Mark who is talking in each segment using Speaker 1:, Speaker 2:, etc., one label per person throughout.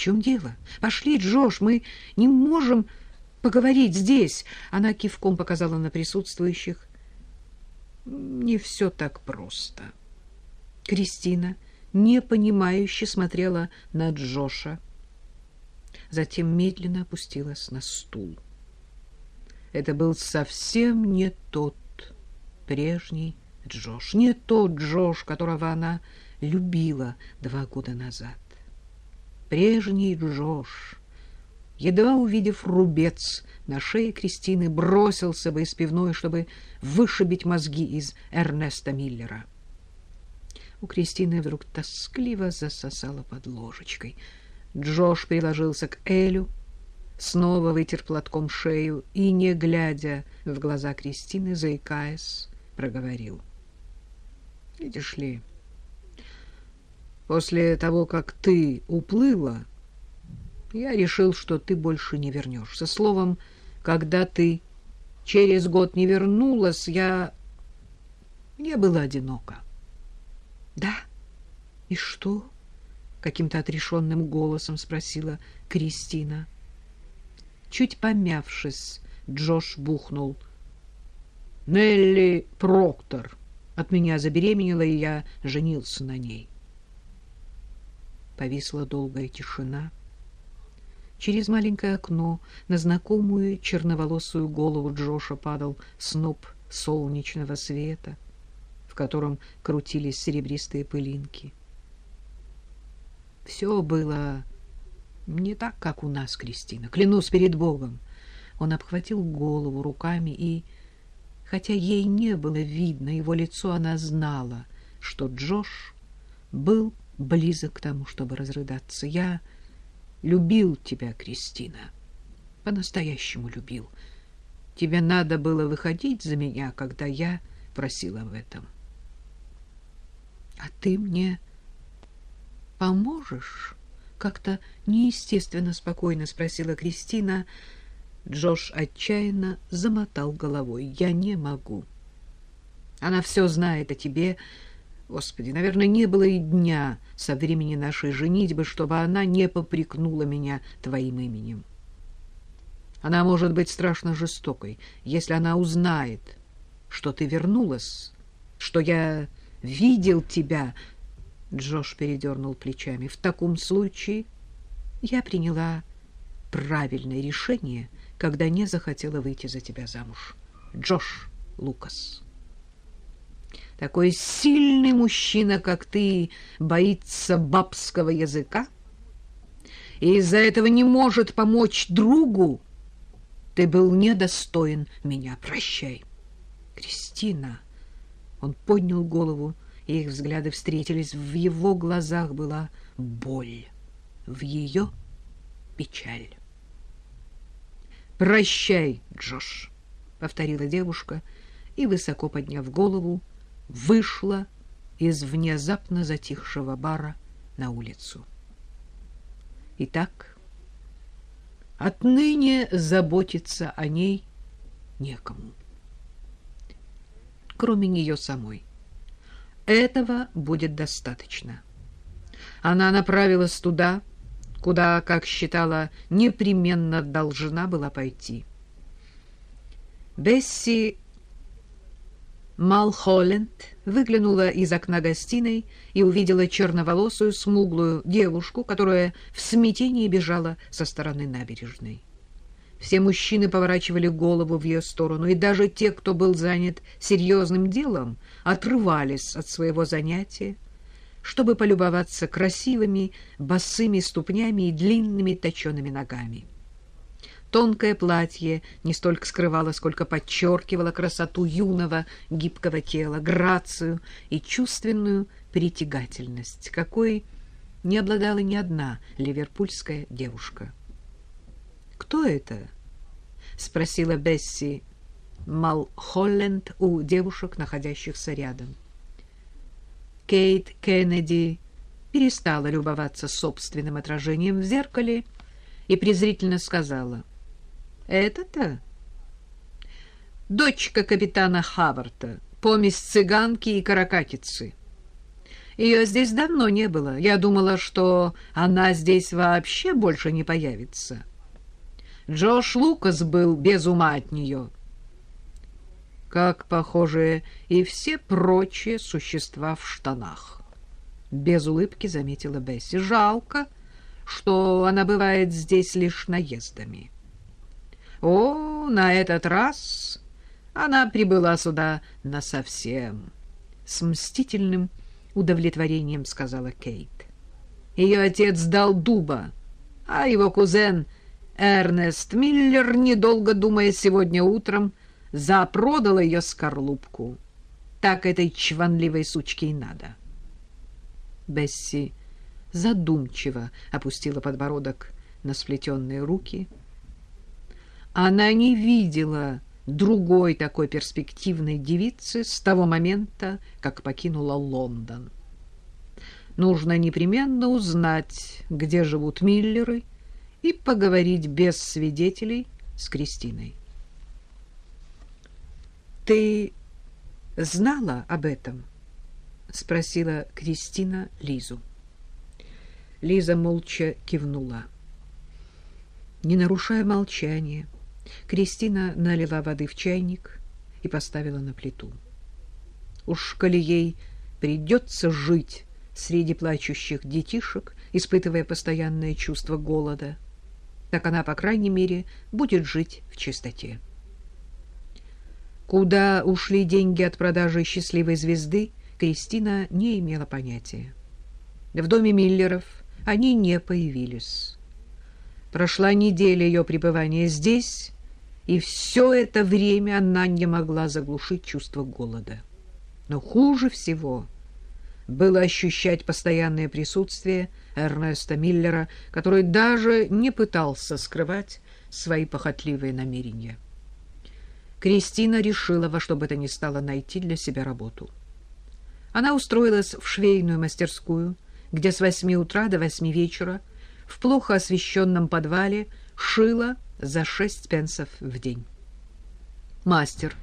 Speaker 1: чем дело? Пошли, Джош, мы не можем поговорить здесь. Она кивком показала на присутствующих. Не все так просто. Кристина непонимающе смотрела на Джоша. Затем медленно опустилась на стул. Это был совсем не тот прежний Джош, не тот Джош, которого она любила два года назад. Прежний Джош, едва увидев рубец на шее Кристины, бросился бы из пивной, чтобы вышибить мозги из Эрнеста Миллера. У Кристины вдруг тоскливо засосала под ложечкой. Джош приложился к Элю, снова вытер платком шею и, не глядя в глаза Кристины, заикаясь, проговорил. — Видишь ли, после того, как ты уплыла, я решил, что ты больше не вернешься. Словом, когда ты через год не вернулась, я... я была одинока. — Да? И что? — каким-то отрешенным голосом спросила Кристина. — Чуть помявшись, Джош бухнул. «Нелли Проктор от меня забеременела, и я женился на ней». Повисла долгая тишина. Через маленькое окно на знакомую черноволосую голову Джоша падал сноп солнечного света, в котором крутились серебристые пылинки. Все было не так, как у нас, Кристина. Клянусь перед Богом. Он обхватил голову руками и, хотя ей не было видно его лицо, она знала, что Джош был близок к тому, чтобы разрыдаться. Я любил тебя, Кристина. По-настоящему любил. Тебе надо было выходить за меня, когда я просила об этом. А ты мне поможешь? как-то неестественно спокойно спросила Кристина. Джош отчаянно замотал головой. «Я не могу. Она все знает о тебе. Господи, наверное, не было и дня со времени нашей женитьбы, чтобы она не попрекнула меня твоим именем. Она может быть страшно жестокой, если она узнает, что ты вернулась, что я видел тебя, Джош передернул плечами. В таком случае я приняла правильное решение, когда не захотела выйти за тебя замуж. Джош Лукас. Такой сильный мужчина, как ты, боится бабского языка и из-за этого не может помочь другу. Ты был недостоин меня. Прощай. Кристина. Он поднял голову их взгляды встретились. В его глазах была боль, в ее печаль. «Прощай, Джош», — повторила девушка и, высоко подняв голову, вышла из внезапно затихшего бара на улицу. Итак, отныне заботиться о ней некому, кроме нее самой. Этого будет достаточно. Она направилась туда, куда, как считала, непременно должна была пойти. Бесси Малхолленд выглянула из окна гостиной и увидела черноволосую смуглую девушку, которая в смятении бежала со стороны набережной. Все мужчины поворачивали голову в ее сторону, и даже те, кто был занят серьезным делом, отрывались от своего занятия, чтобы полюбоваться красивыми босыми ступнями и длинными точеными ногами. Тонкое платье не столько скрывало, сколько подчеркивало красоту юного гибкого тела, грацию и чувственную притягательность, какой не обладала ни одна ливерпульская девушка. «Кто это?» — спросила Бесси Малхолленд у девушек, находящихся рядом. Кейт Кеннеди перестала любоваться собственным отражением в зеркале и презрительно сказала. «Это-то?» «Дочка капитана Хаварта, помесь цыганки и каракатицы. Ее здесь давно не было. Я думала, что она здесь вообще больше не появится. Джош Лукас был без ума от нее. Как, похоже, и все прочие существа в штанах. Без улыбки заметила Бесси. Жалко, что она бывает здесь лишь наездами. О, на этот раз она прибыла сюда насовсем. С мстительным удовлетворением сказала Кейт. Ее отец дал дуба, а его кузен Эрнест Миллер, недолго думая сегодня утром, запродал ее скорлупку. Так этой чванливой сучке и надо. Бесси задумчиво опустила подбородок на сплетенные руки. Она не видела другой такой перспективной девицы с того момента, как покинула Лондон. Нужно непременно узнать, где живут Миллеры, и поговорить без свидетелей с Кристиной. «Ты знала об этом?» — спросила Кристина Лизу. Лиза молча кивнула. Не нарушая молчания, Кристина налила воды в чайник и поставила на плиту. Уж коли ей придется жить среди плачущих детишек, испытывая постоянное чувство голода, так она, по крайней мере, будет жить в чистоте. Куда ушли деньги от продажи счастливой звезды, Кристина не имела понятия. В доме Миллеров они не появились. Прошла неделя ее пребывания здесь, и все это время она не могла заглушить чувство голода. Но хуже всего было ощущать постоянное присутствие Эрнеста Миллера, который даже не пытался скрывать свои похотливые намерения. Кристина решила во что бы то ни стало найти для себя работу. Она устроилась в швейную мастерскую, где с восьми утра до восьми вечера в плохо освещенном подвале шила за шесть пенсов в день. Мастер,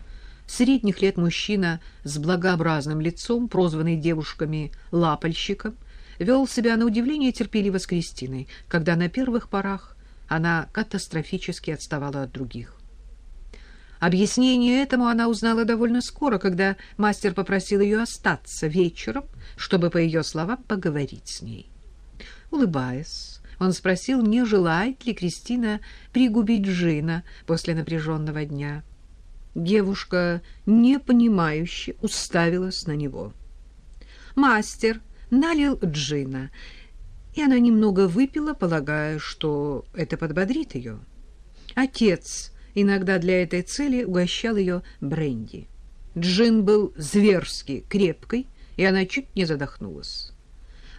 Speaker 1: средних лет мужчина с благообразным лицом, прозванный девушками лапальщиком, вел себя на удивление терпеливо с Кристиной, когда на первых порах она катастрофически отставала от других. Объяснение этому она узнала довольно скоро, когда мастер попросил ее остаться вечером, чтобы, по ее словам, поговорить с ней. Улыбаясь, он спросил, не желает ли Кристина пригубить джина после напряженного дня. Девушка, непонимающе, уставилась на него. Мастер налил джина, и она немного выпила, полагая, что это подбодрит ее. Отец иногда для этой цели угощал ее бренди. Джин был зверски крепкой, и она чуть не задохнулась.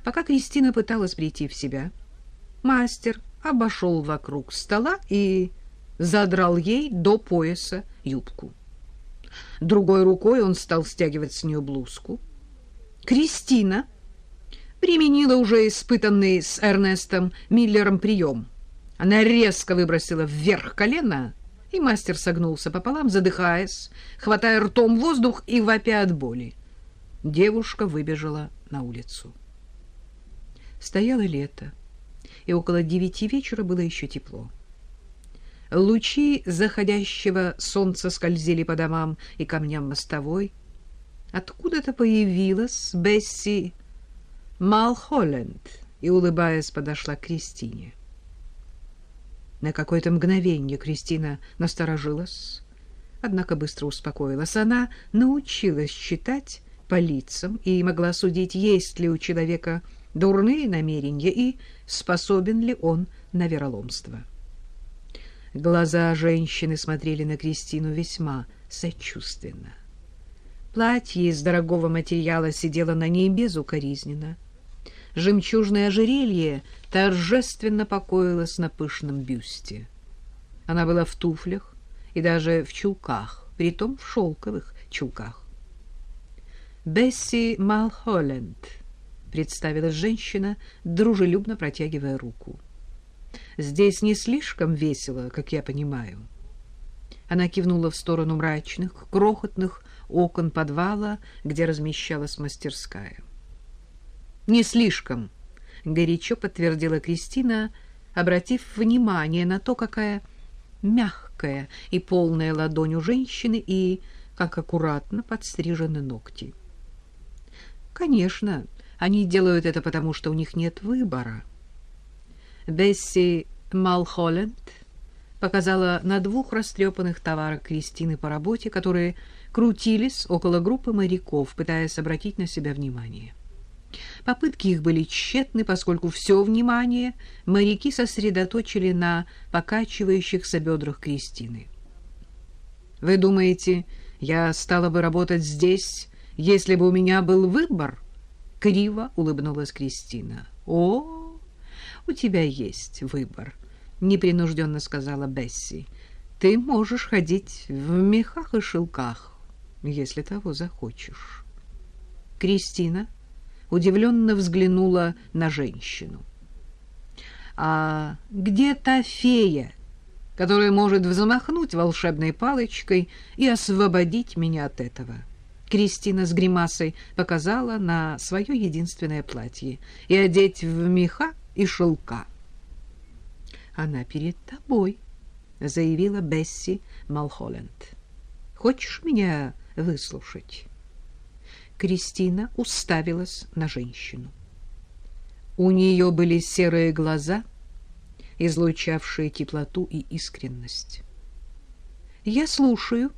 Speaker 1: Пока Кристина пыталась прийти в себя, мастер обошел вокруг стола и задрал ей до пояса юбку. Другой рукой он стал стягивать с нее блузку. Кристина применила уже испытанный с Эрнестом Миллером прием. Она резко выбросила вверх колено и мастер согнулся пополам, задыхаясь, хватая ртом воздух и вопя от боли. Девушка выбежала на улицу. Стояло лето, и около девяти вечера было еще тепло. Лучи заходящего солнца скользили по домам и камням мостовой. Откуда-то появилась Бесси Малхолленд и, улыбаясь, подошла к Кристине. На какое-то мгновение Кристина насторожилась, однако быстро успокоилась. Она научилась читать по лицам и могла судить, есть ли у человека дурные намерения и способен ли он на вероломство. Глаза женщины смотрели на Кристину весьма сочувственно. Платье из дорогого материала сидело на ней безукоризненно жемчужное ожерелье торжественно покоилось на пышном бюсте. Она была в туфлях и даже в чулках, притом в шелковых чулках. «Бесси Малхолленд», — представилась женщина, дружелюбно протягивая руку. «Здесь не слишком весело, как я понимаю». Она кивнула в сторону мрачных, крохотных окон подвала, где размещалась мастерская. Не слишком, горячо подтвердила Кристина, обратив внимание на то, какая мягкая и полная ладонь у женщины и как аккуратно подстрижены ногти. Конечно, они делают это потому, что у них нет выбора. Бесси Малхолленд показала на двух растрепанных товарах Кристины по работе, которые крутились около группы моряков, пытаясь обратить на себя внимание. Попытки их были тщетны, поскольку все внимание моряки сосредоточили на покачивающихся бедрах Кристины. «Вы думаете, я стала бы работать здесь, если бы у меня был выбор?» Криво улыбнулась Кристина. «О, у тебя есть выбор», — непринужденно сказала Бесси. «Ты можешь ходить в мехах и шелках, если того захочешь». Кристина удивленно взглянула на женщину. «А где та фея, которая может взмахнуть волшебной палочкой и освободить меня от этого?» Кристина с гримасой показала на свое единственное платье и одеть в меха и шелка. «Она перед тобой», — заявила Бесси Малхолленд. «Хочешь меня выслушать?» Кристина уставилась на женщину. У нее были серые глаза, излучавшие теплоту и искренность. «Я слушаю», —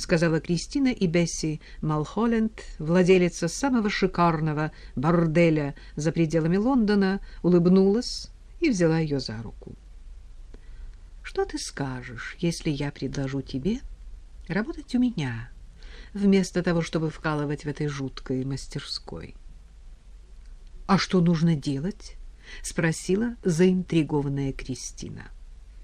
Speaker 1: сказала Кристина, и Бесси Малхолленд, владелица самого шикарного борделя за пределами Лондона, улыбнулась и взяла ее за руку. «Что ты скажешь, если я предложу тебе работать у меня?» вместо того, чтобы вкалывать в этой жуткой мастерской. — А что нужно делать? — спросила заинтригованная Кристина. —